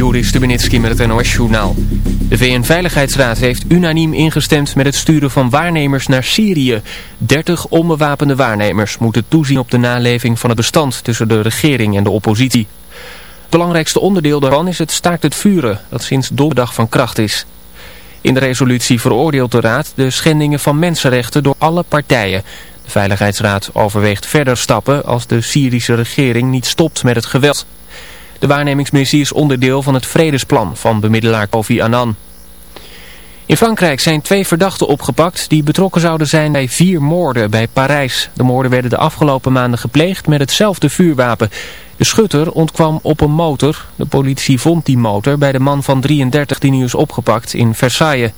Joris Stubenitski met het NOS-journaal. De VN-veiligheidsraad heeft unaniem ingestemd met het sturen van waarnemers naar Syrië. 30 onbewapende waarnemers moeten toezien op de naleving van het bestand tussen de regering en de oppositie. Het belangrijkste onderdeel daarvan is het staakt het vuren, dat sinds donderdag van kracht is. In de resolutie veroordeelt de raad de schendingen van mensenrechten door alle partijen. De Veiligheidsraad overweegt verder stappen als de Syrische regering niet stopt met het geweld. De waarnemingsmissie is onderdeel van het vredesplan van bemiddelaar Kofi Annan. In Frankrijk zijn twee verdachten opgepakt die betrokken zouden zijn bij vier moorden bij Parijs. De moorden werden de afgelopen maanden gepleegd met hetzelfde vuurwapen. De schutter ontkwam op een motor. De politie vond die motor bij de man van 33 die nu is opgepakt in Versailles.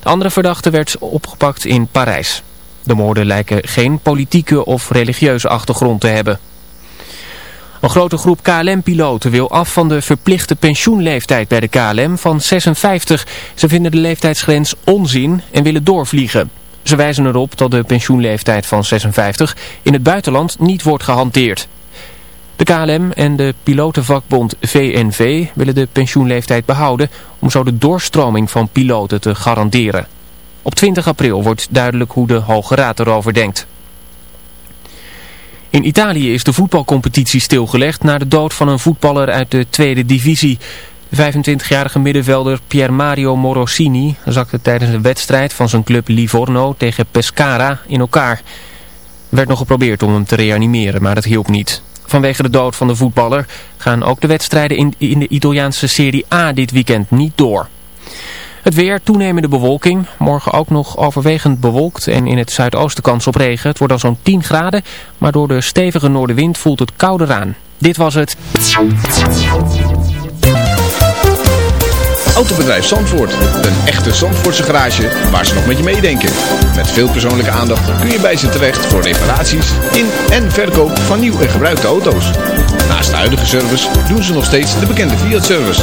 De andere verdachte werd opgepakt in Parijs. De moorden lijken geen politieke of religieuze achtergrond te hebben. Een grote groep KLM-piloten wil af van de verplichte pensioenleeftijd bij de KLM van 56. Ze vinden de leeftijdsgrens onzin en willen doorvliegen. Ze wijzen erop dat de pensioenleeftijd van 56 in het buitenland niet wordt gehanteerd. De KLM en de pilotenvakbond VNV willen de pensioenleeftijd behouden om zo de doorstroming van piloten te garanderen. Op 20 april wordt duidelijk hoe de Hoge Raad erover denkt. In Italië is de voetbalcompetitie stilgelegd na de dood van een voetballer uit de tweede divisie. De 25-jarige middenvelder Pier Mario Morosini zakte tijdens een wedstrijd van zijn club Livorno tegen Pescara in elkaar. Er werd nog geprobeerd om hem te reanimeren, maar dat hielp niet. Vanwege de dood van de voetballer gaan ook de wedstrijden in, in de Italiaanse Serie A dit weekend niet door. Het weer, toenemende bewolking. Morgen ook nog overwegend bewolkt en in het zuidoosten kans op regen. Het wordt dan zo'n 10 graden, maar door de stevige noordenwind voelt het kouder aan. Dit was het. Autobedrijf Zandvoort. Een echte Zandvoortse garage waar ze nog met je meedenken. Met veel persoonlijke aandacht kun je bij ze terecht voor reparaties in en verkoop van nieuw en gebruikte auto's. Naast de huidige service doen ze nog steeds de bekende Fiat-service.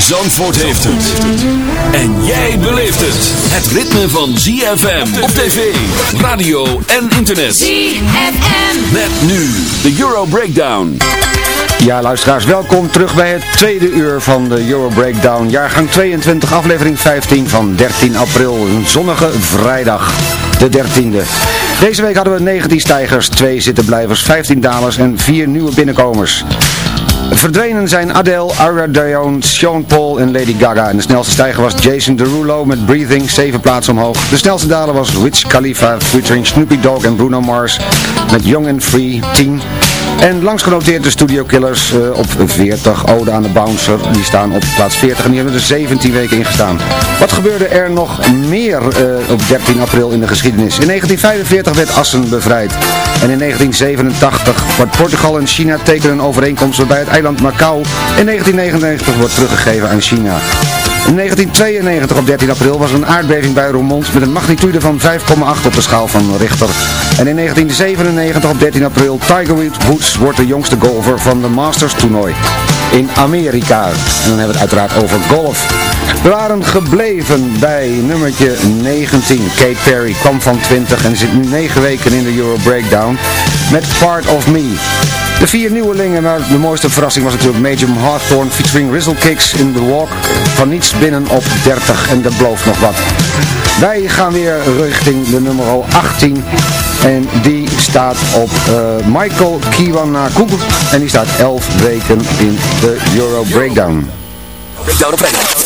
Zandvoort heeft het. En jij beleeft het. Het ritme van ZFM op tv, radio en internet. ZFM. Met nu de Euro Breakdown. Ja, luisteraars, welkom terug bij het tweede uur van de Euro Breakdown. Jaargang 22, aflevering 15 van 13 april. Een zonnige vrijdag, de 13e. Deze week hadden we 19 stijgers, 2 zittenblijvers, 15 dalers en 4 nieuwe binnenkomers. Verdwenen zijn Adele, Ara Dion, Sean Paul en Lady Gaga. En de snelste stijger was Jason Derulo met Breathing, 7 plaatsen omhoog. De snelste daler was Wiz Khalifa featuring Snoopy Dogg en Bruno Mars met Young and Free, 10. En langsgenoteerd de Studio Killers uh, op 40, Ode aan de Bouncer. Die staan op plaats 40 en die hebben er 17 weken ingestaan. Wat gebeurde er nog meer uh, op 13 april in de geschiedenis? In 1945 werd Assen bevrijd. En in 1987 wordt Portugal en China tekenen een overeenkomst waarbij het eiland Macau in 1999 wordt teruggegeven aan China. In 1992 op 13 april was er een aardbeving bij Roermond met een magnitude van 5,8 op de schaal van Richter. En in 1997 op 13 april Tiger Woods wordt de jongste golfer van de Masters toernooi in Amerika. En dan hebben we het uiteraard over golf. We waren gebleven bij nummertje 19. Kate Perry kwam van 20 en zit nu 9 weken in de Euro Breakdown met Part of Me. De vier nieuwelingen, maar de mooiste verrassing was natuurlijk Major Hawthorne featuring Rizzle Kicks in the Walk. Van niets binnen op 30 en dat belooft nog wat. Wij gaan weer richting de nummer 18 en die staat op uh, Michael Kiwanaku en die staat 11 weken in de Euro Breakdown. Breakdown vrijdag.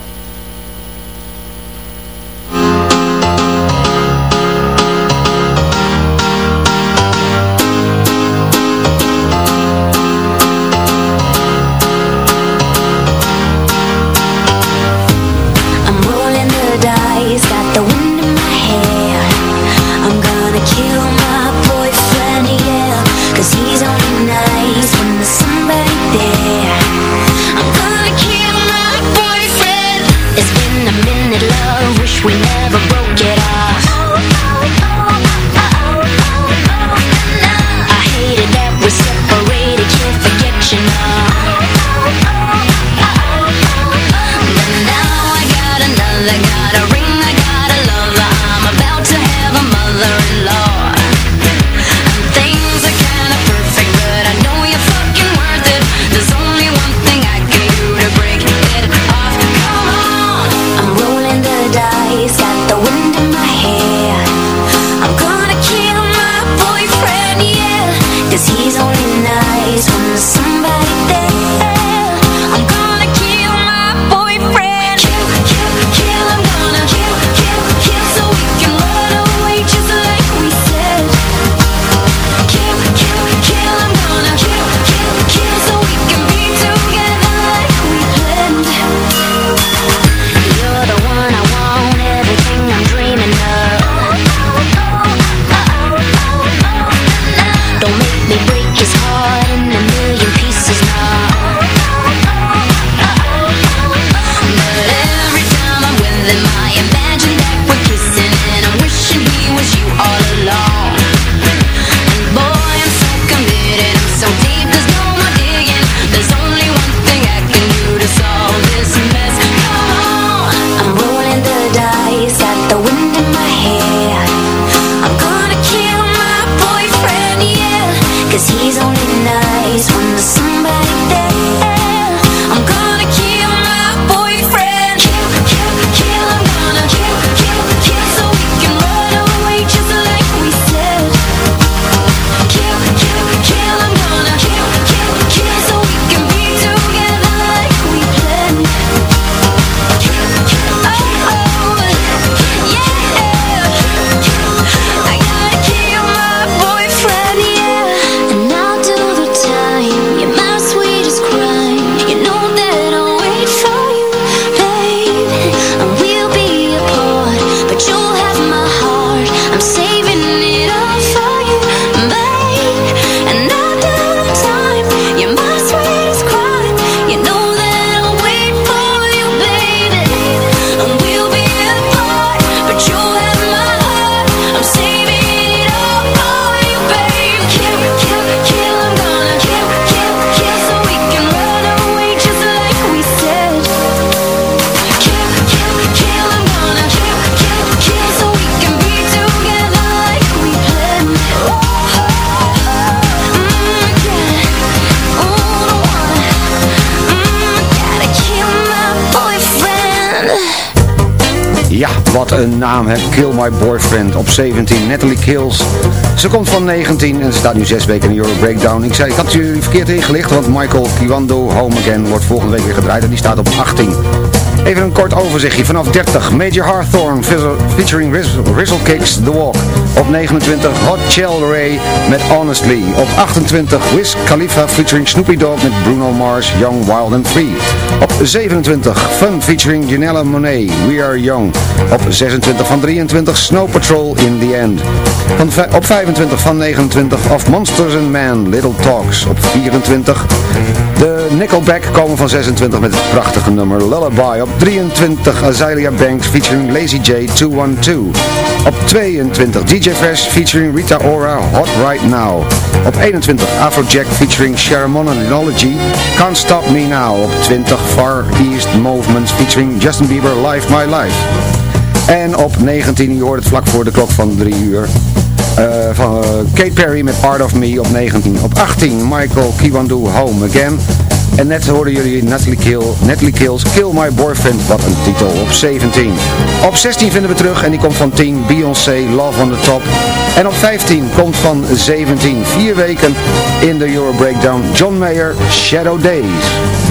Kill My Boyfriend op 17. Natalie Kills. Ze komt van 19 en staat nu 6 weken in de Euro Breakdown. Ik zei, ik had jullie verkeerd ingelicht, want Michael Kiwando Home Again wordt volgende week weer gedraaid en die staat op 18. Even een kort overzichtje. Vanaf 30 Major Hawthorne featuring Rizzle Kicks The Walk. Op 29 Hot Chell Ray met Honestly. Op 28 Wiz Khalifa featuring Snoopy Dogg met Bruno Mars Young, Wild and Free. Op 27 Fun featuring Janella Monet We Are Young. Op 26 van 23 Snow Patrol In The End. Van op 25 van 29 Of Monsters and Man Little Talks. Op 24 de Nickelback komen van 26 met het prachtige nummer Lullaby. Op 23 Azealia Banks featuring Lazy J 212. Op 22 DJ Fresh featuring Rita Ora Hot Right Now. Op 21 Afrojack featuring Sharon Analogy Can't Stop Me Now. Op 20 Far East Movements featuring Justin Bieber Life My Life. En op 19, je hoort het vlak voor de klok van 3 uur. Uh, van uh, Kate Perry met Part of Me op 19. Op 18 Michael Kiwandu Home Again. En net hoorden jullie Natalie, Kill, Natalie Kills Kill My Boyfriend, wat een titel, op 17. Op 16 vinden we terug en die komt van 10 Beyoncé Love on the Top. En op 15 komt van 17, vier weken in de Euro Breakdown John Mayer Shadow Days.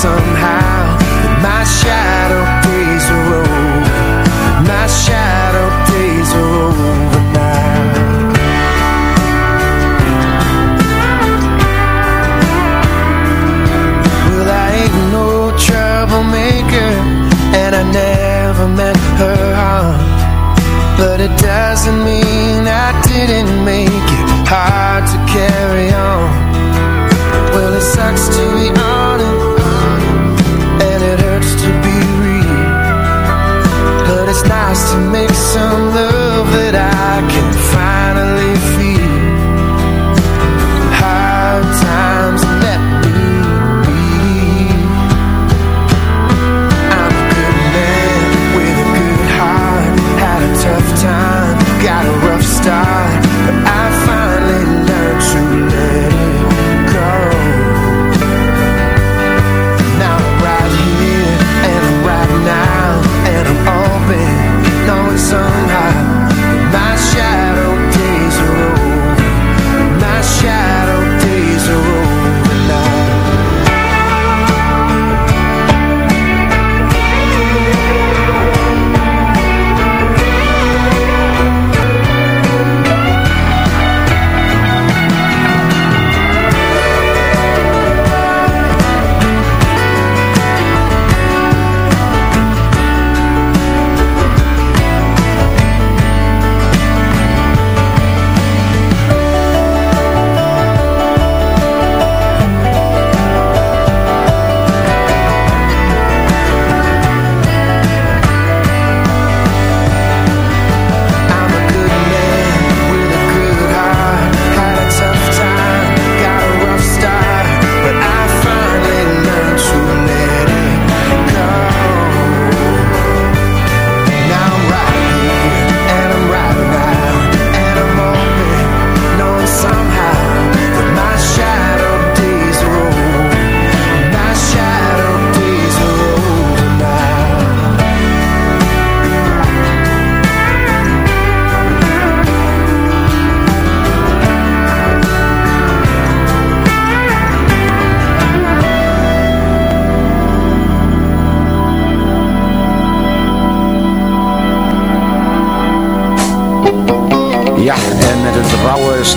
somehow my shadow days are over. My shadow days are over now. Well, I ain't no troublemaker, and I never meant her harm. But it doesn't mean I didn't make it hard to carry on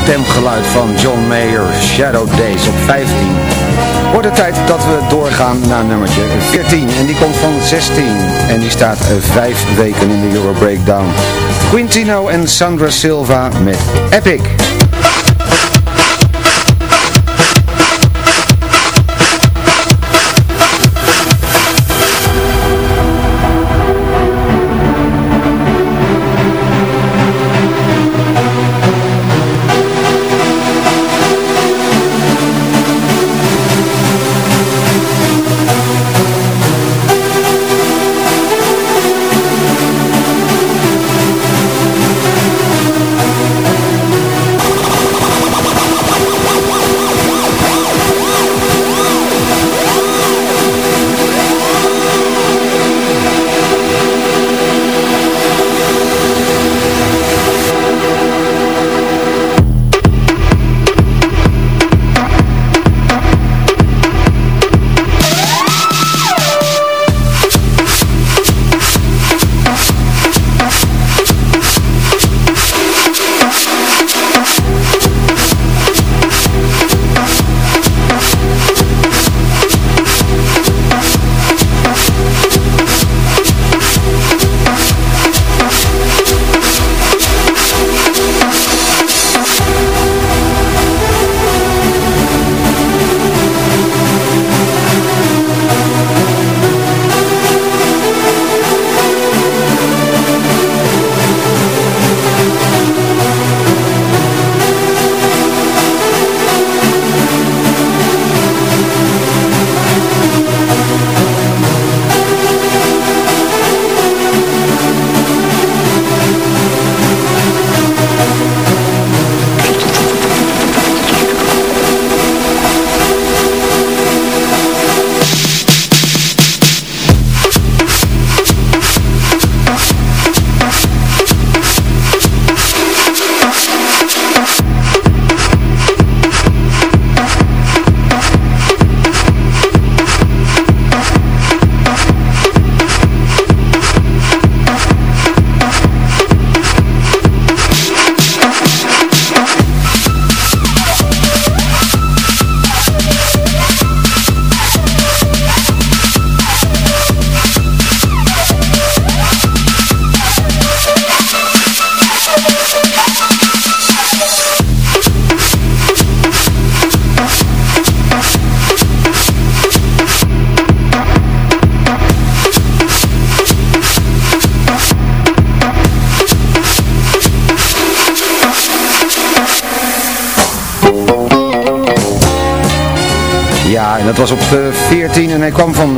stemgeluid van John Mayer, Shadow Days op 15. Wordt het tijd dat we doorgaan naar nummertje 14. En die komt van 16. En die staat 5 weken in de Euro Breakdown. Quintino en Sandra Silva met Epic.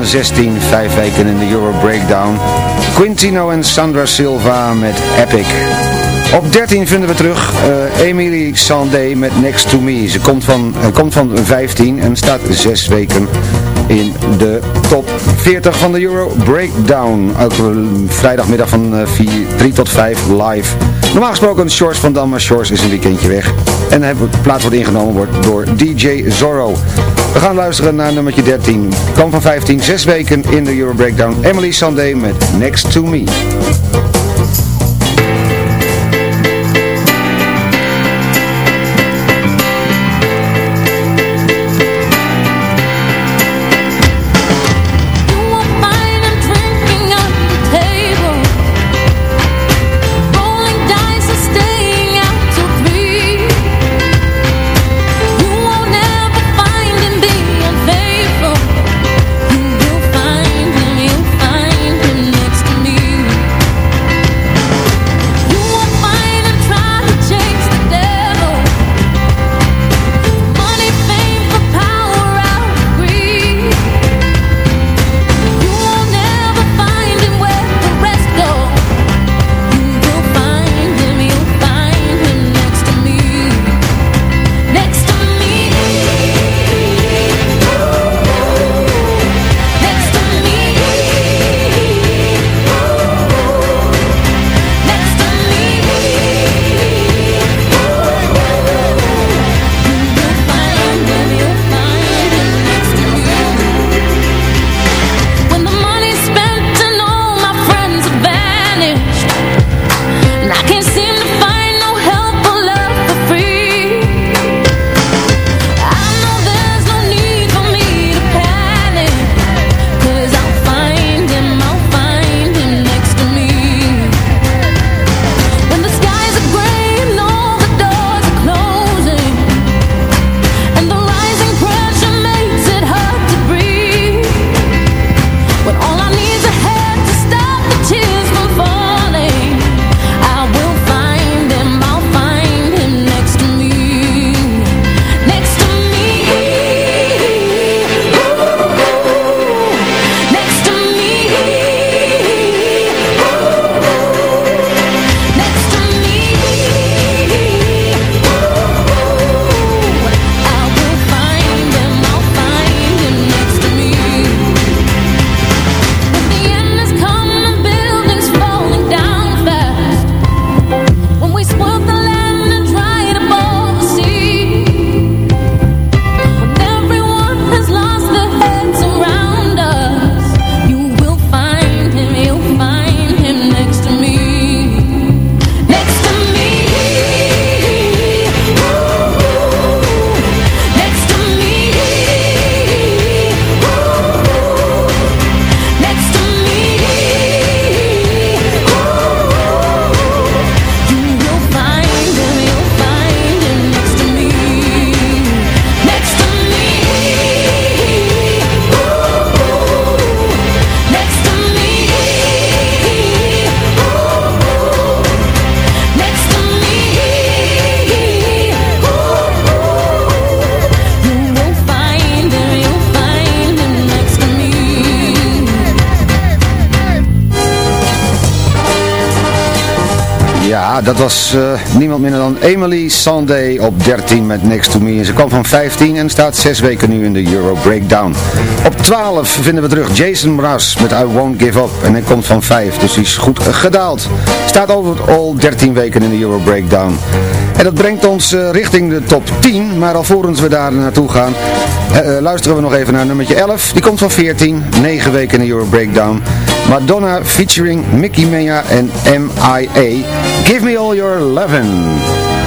16, 5 weken in de Euro Breakdown. Quintino en Sandra Silva met Epic. Op 13 vinden we terug uh, Emily Sandé met Next to Me. Ze komt van, uh, komt van 15 en staat 6 weken in de top 40 van de Euro Breakdown. Elke vrijdagmiddag van uh, 4, 3 tot 5 live. Normaal gesproken Shores van Dam, maar Shores is een weekendje weg. En de plaats wordt ingenomen wordt door DJ Zorro. We gaan luisteren naar nummertje 13. Kom van 15, 6 weken in de Euro Breakdown. Emily Sunday met Next to Me. Was uh, niemand minder dan Emily Sandé op 13 met Next to Me. En ze kwam van 15 en staat 6 weken nu in de Euro Breakdown. Op 12 vinden we terug Jason Mraz met I Won't Give Up. En hij komt van 5, dus die is goed gedaald. Staat over al 13 weken in de Euro Breakdown. En dat brengt ons uh, richting de top 10. Maar alvorens we daar naartoe gaan, uh, luisteren we nog even naar nummertje 11. Die komt van 14, 9 weken in de Euro Breakdown. Madonna featuring Mickey Mea en M.I.A. Give me all your lovin'.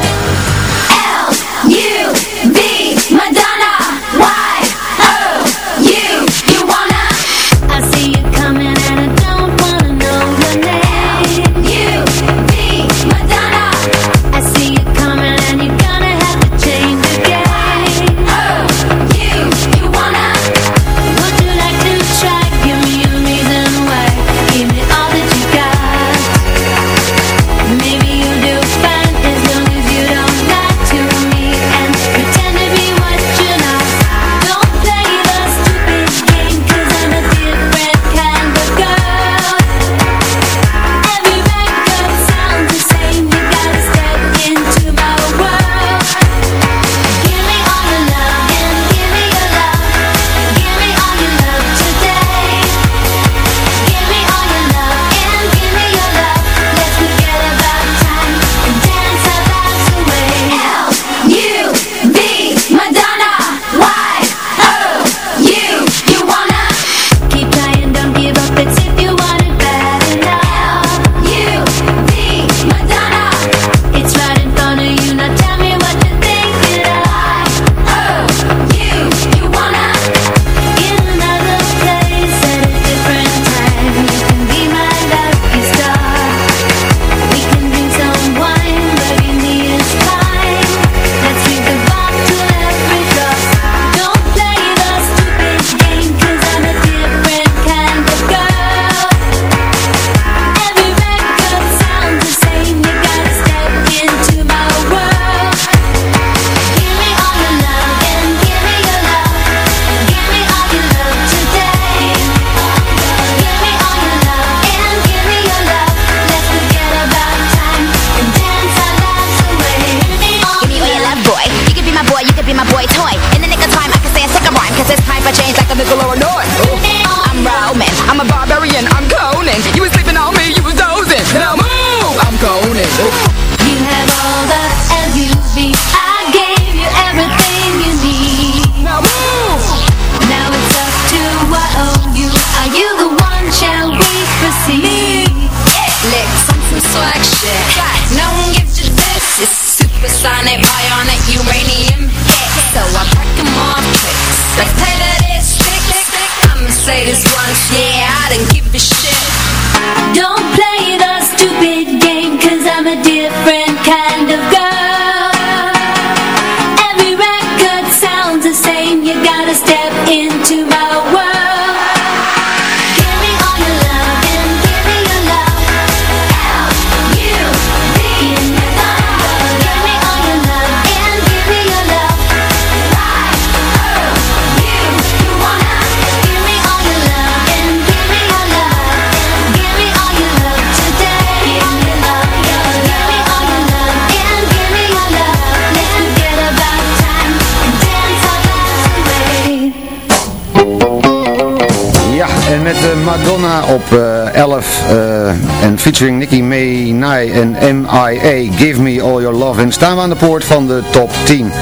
Madonna op 11 uh, uh, en featuring Nicki Minaj en M.I.A. Give Me All Your Love in staan we aan de poort van de top 10.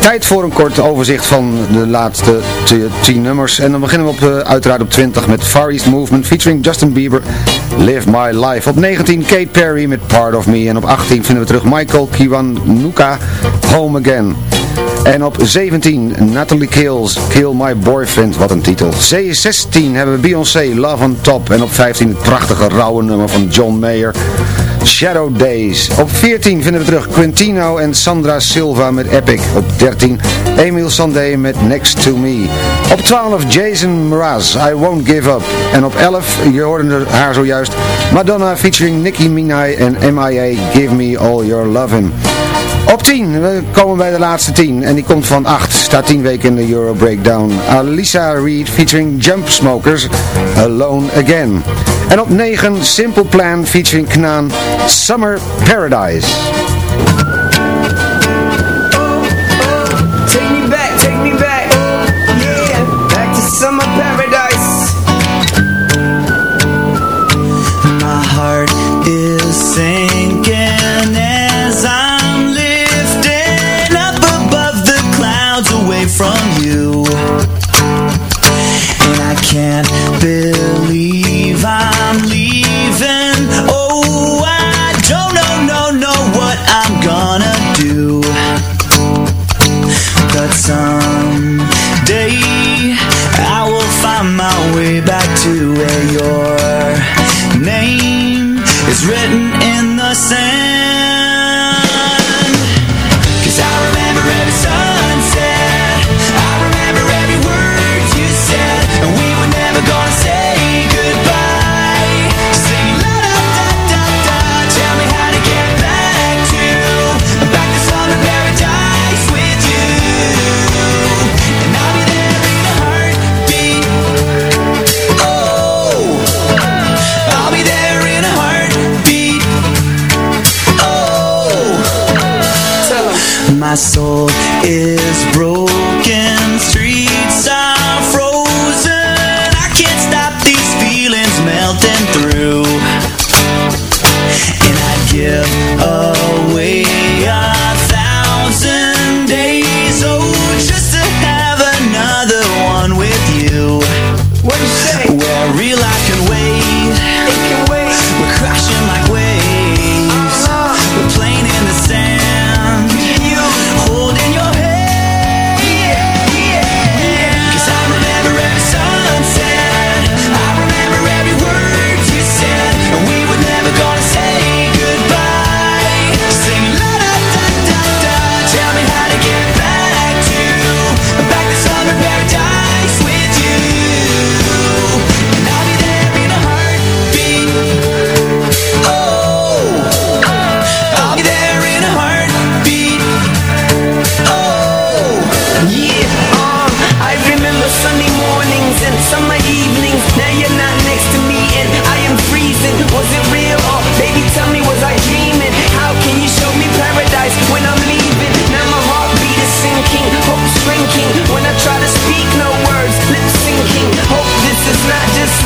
Tijd voor een kort overzicht van de laatste 10 nummers. En dan beginnen we op, uh, uiteraard op 20 met Far East Movement featuring Justin Bieber, Live My Life. Op 19 Kate Perry met Part of Me. En op 18 vinden we terug Michael Kiwanuka, Home Again. En op 17 Natalie Kills, Kill My Boyfriend, wat een titel. C16 hebben we Beyoncé, Love on Top. En op 15 het prachtige rauwe nummer van John Mayer, Shadow Days. Op 14 vinden we terug Quintino en Sandra Silva met Epic. Op 13 Emil Sandé met Next To Me. Op 12 Jason Mraz, I Won't Give Up. En op 11, je hoorde haar zojuist, Madonna featuring Nicki Minaj en MIA, Give Me All Your Lovin'. Op 10, we komen bij de laatste 10. En die komt van 8, staat 10 weken in de Euro Breakdown. Alisa Reed featuring Jump Smokers, Alone Again. En op 9, Simple Plan featuring Knaan, Summer Paradise.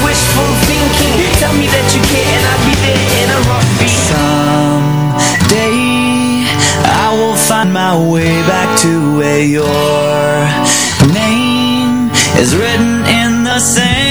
wishful thinking. Tell me that you care and I'll be there in a heartbeat. Someday I will find my way back to where your name is written in the sand.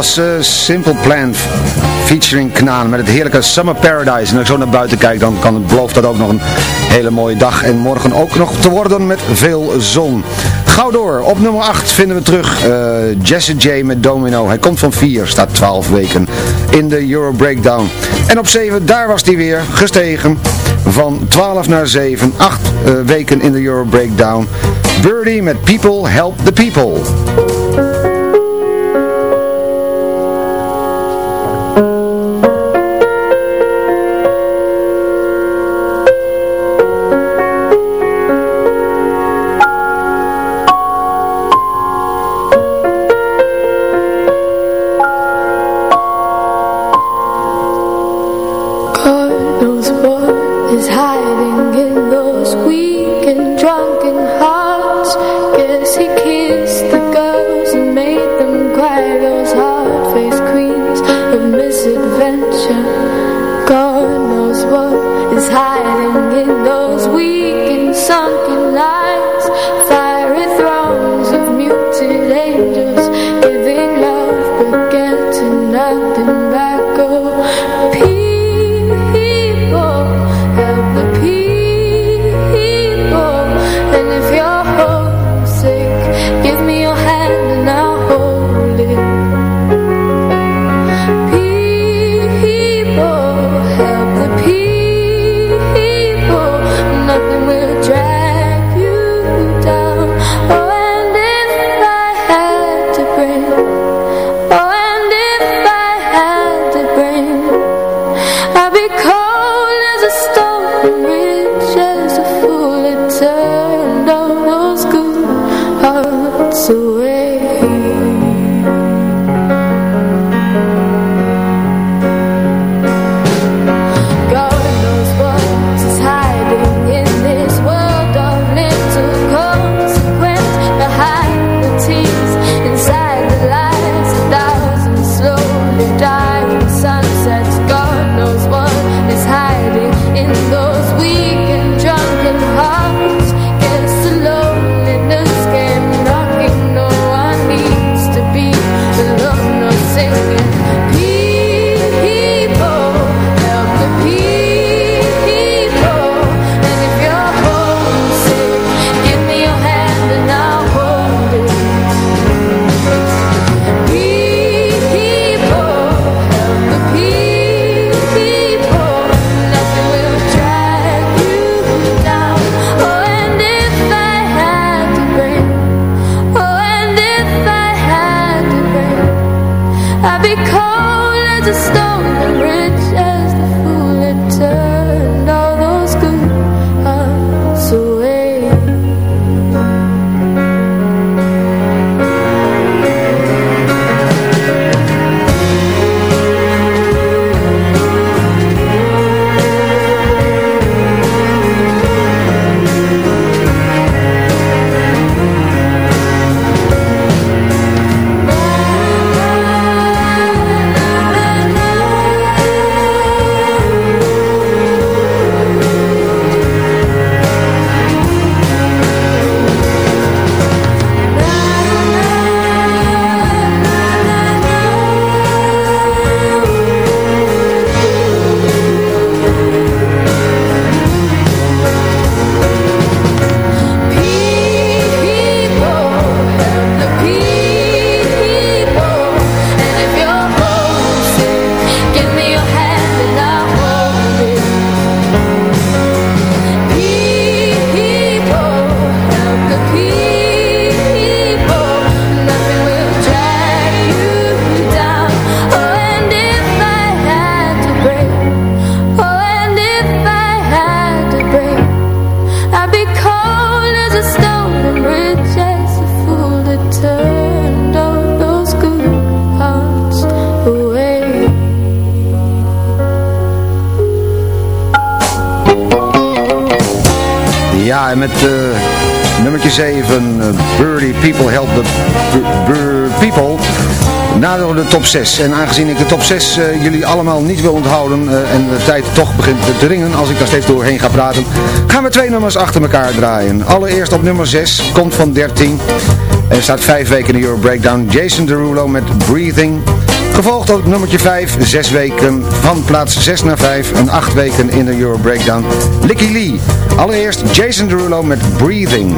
was eh, Simple Plan featuring Knaan met het heerlijke Summer Paradise. En als je zo naar buiten kijk, dan kan, het, belooft dat ook nog een hele mooie dag. En morgen ook nog te worden met veel zon. Gauw door, op nummer 8 vinden we terug eh, Jesse J met Domino. Hij komt van 4, staat 12 weken in de Euro Breakdown. En op 7, daar was hij weer, gestegen van 12 naar 7, 8 eh, weken in de Euro Breakdown. Birdie met People Help the People. Met uh, nummertje 7, uh, Birdie People Help the People, naderen de top 6. En aangezien ik de top 6 uh, eh, jullie allemaal niet wil onthouden en de tijd toch begint te dringen als ik daar steeds doorheen ga praten, gaan we twee nummers achter elkaar draaien. Allereerst op nummer 6, komt van 13 en staat 5 weken in de Euro Breakdown, Jason Derulo met Breathing. Gevolgd op nummertje 5, 6 weken van plaats 6 naar 5 en 8 weken in de Euro Breakdown. Licky Lee. Allereerst Jason Derulo met Breathing.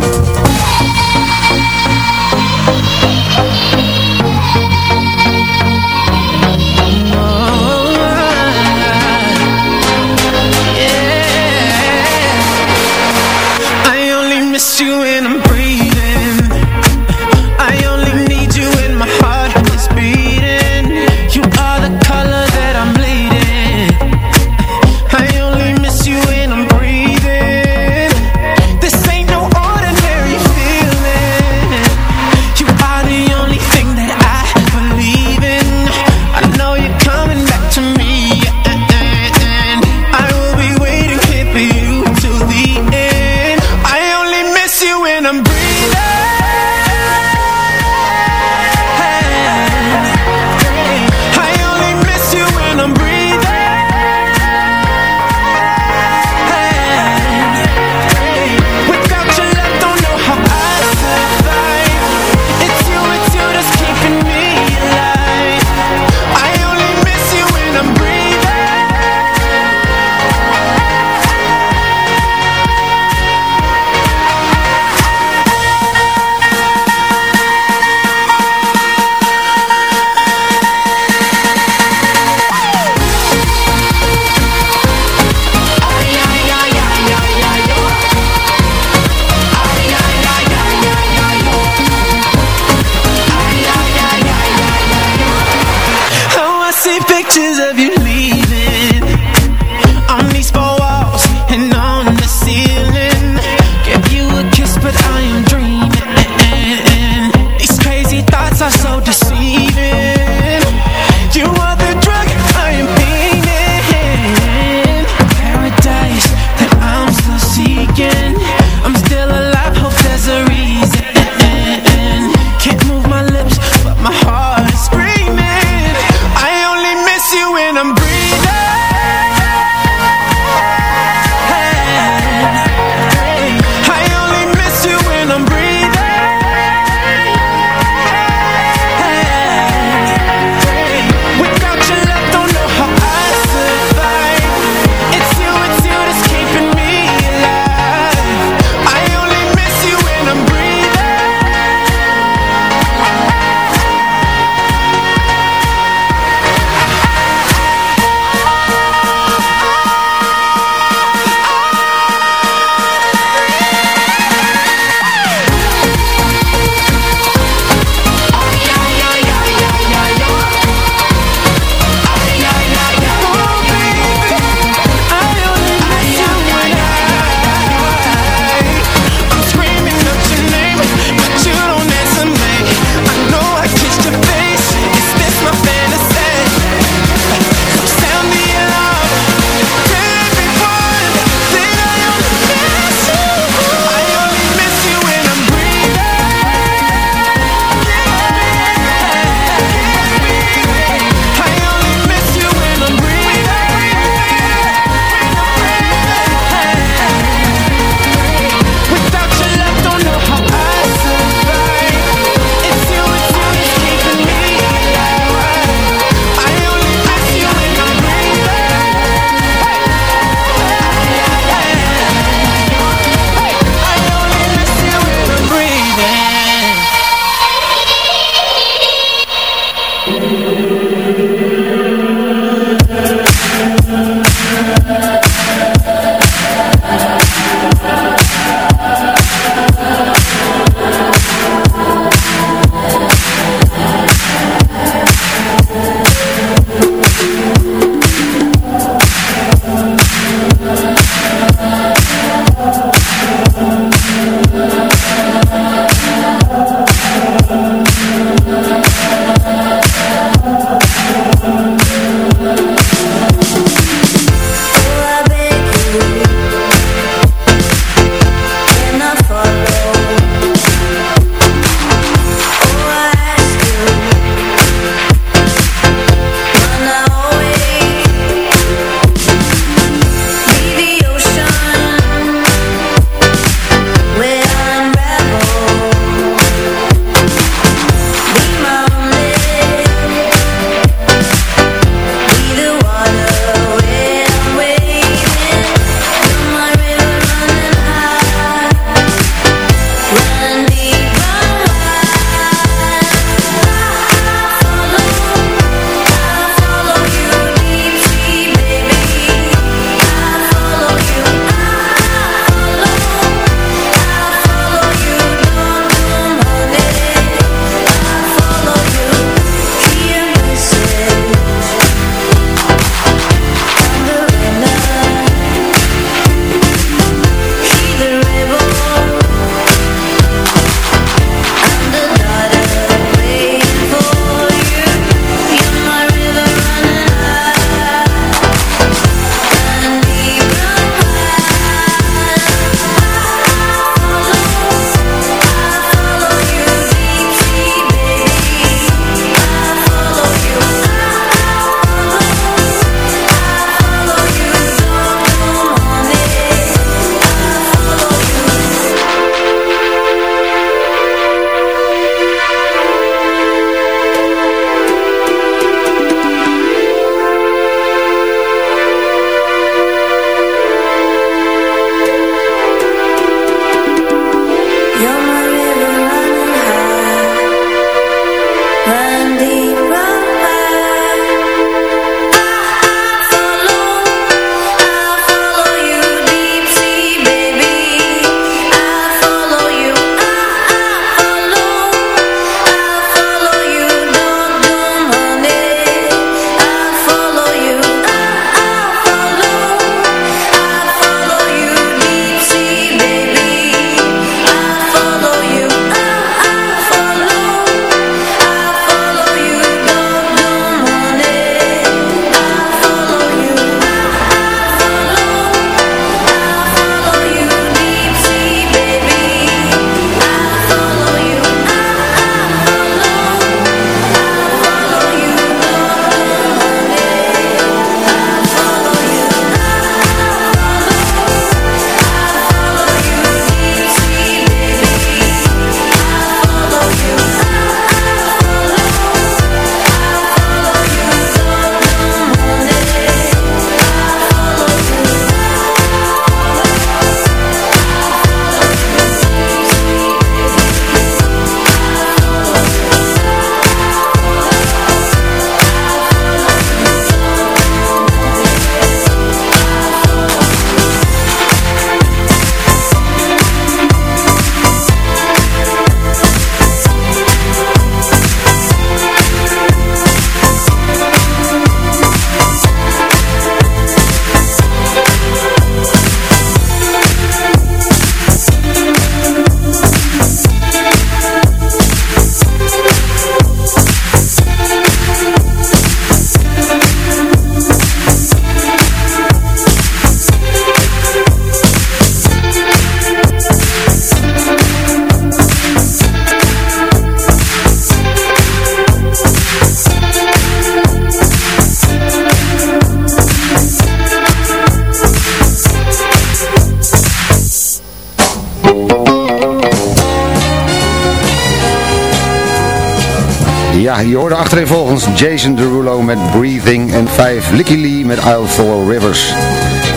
Jason Derulo met Breathing en 5 Licky Lee met I'll Follow Rivers.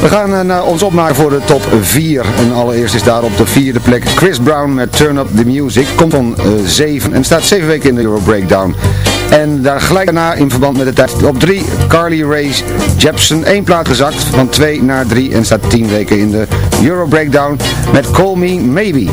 We gaan uh, ons opmaken voor de top 4. En allereerst is daar op de vierde plek Chris Brown met Turn Up The Music. Komt van 7 uh, en staat 7 weken in de Euro Breakdown. En daar gelijk daarna in verband met de tijd op 3 Carly Rae Jepsen. 1 plaat gezakt van 2 naar 3 en staat 10 weken in de Euro Breakdown met Call Me Maybe.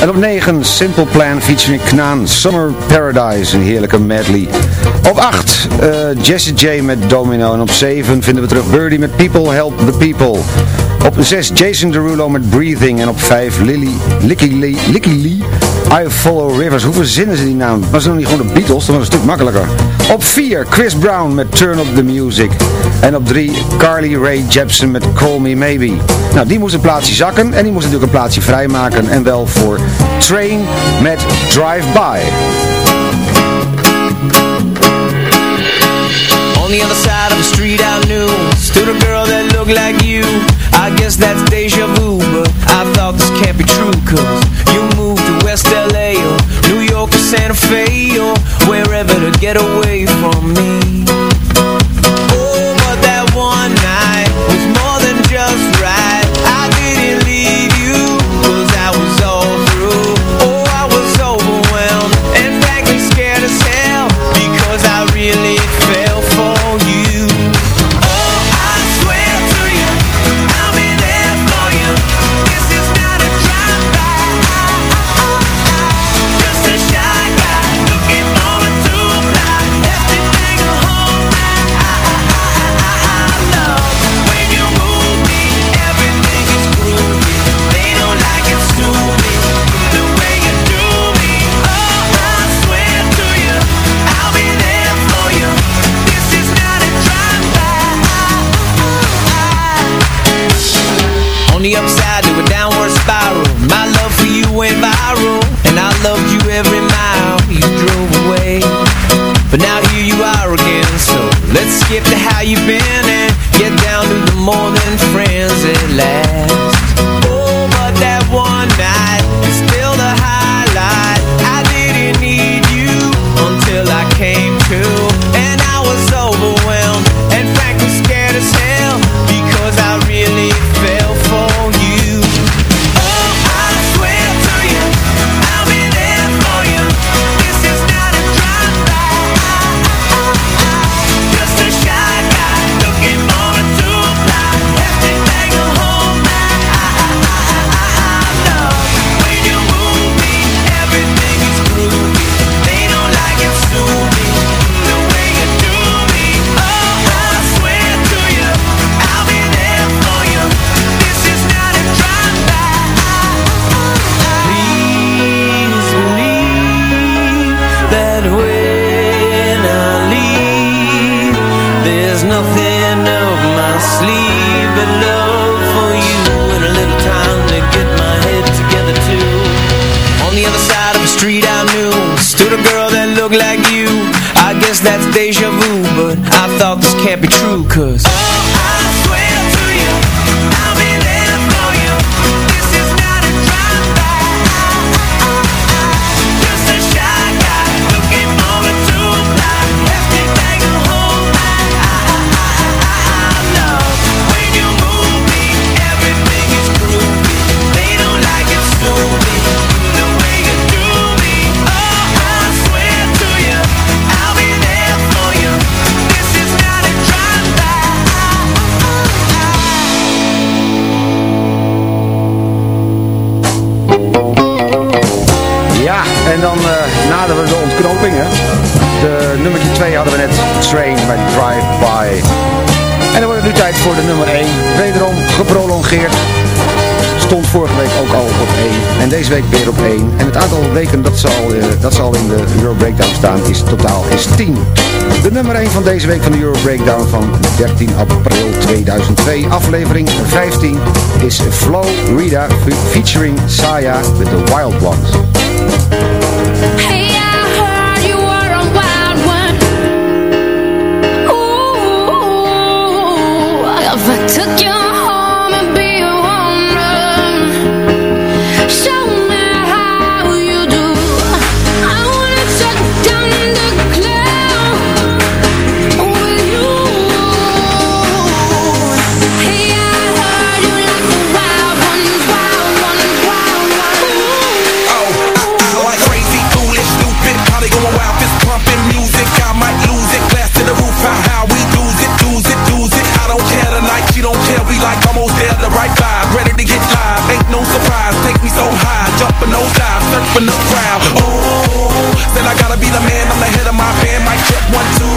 En op 9 Simple Plan featuring Knaan Summer Paradise, een heerlijke medley. Op 8 uh, Jesse J met Domino. En op 7 vinden we terug Birdie met People Help the People. Op 6 Jason Derulo met Breathing. En op 5 Lily, Licky Licky Lee, I Follow Rivers. Hoe verzinnen ze die naam? Was het nog niet gewoon de Beatles? Dat was een stuk makkelijker. Op 4 Chris Brown met Turn Up The Music. En op 3 Carly Rae Jepsen met Call Me Maybe. Nou, die moest een plaatsje zakken. En die moest natuurlijk een plaatsje vrijmaken. En wel voor Train met Drive By. On the other side of the street I knew Stood a girl that looked like you I guess that's deja vu But I thought this can't be true Cause get away from me how you've been And get down to the more than friends at last guess en dan uh, naderen we de ontknoping, hè. De nummertje 2 hadden we net, Train met Drive By. En dan wordt het nu tijd voor de nummer 1. Wederom geprolongeerd. Stond vorige week ook al op 1. En deze week weer op 1. En het aantal weken dat ze al, uh, dat in de Euro Breakdown staan is totaal is 10. De nummer 1 van deze week van de Euro Breakdown van 13 april 2002. Aflevering 15 is Flo Rida featuring Saya with the Wild Ones. Hey, in the crowd. Ooh, said I gotta be the man, I'm the head of my band. Mic check one, two.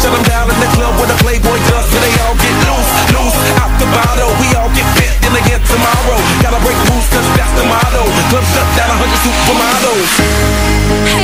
Shut them down in the club with a Playboy does, so they all get loose, loose. Out the bottle, we all get fit, in again tomorrow. Gotta break rules, cause that's the motto. Club shut down, a 100 supermodels. Hey.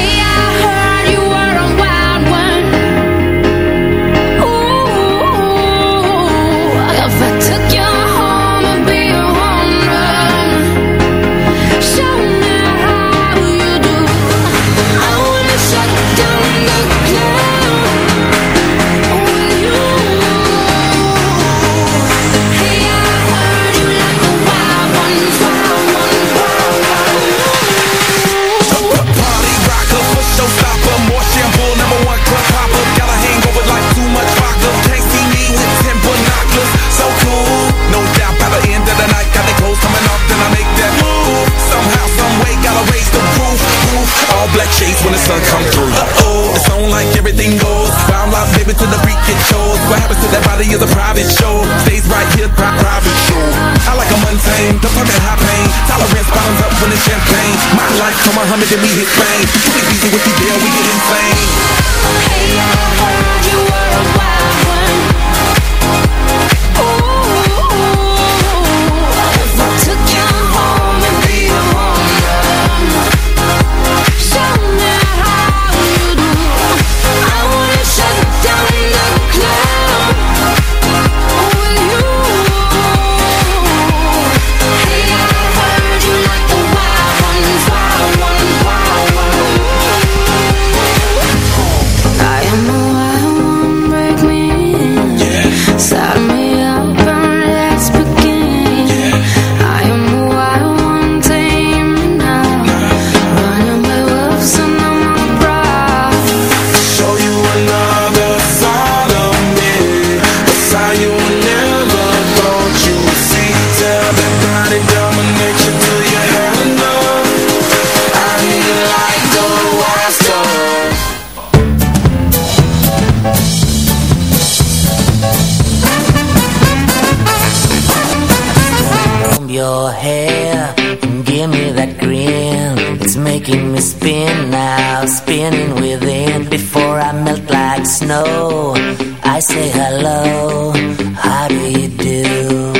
that grin. It's making me spin now Spinning within. Before I melt like snow I say hello. How do you do?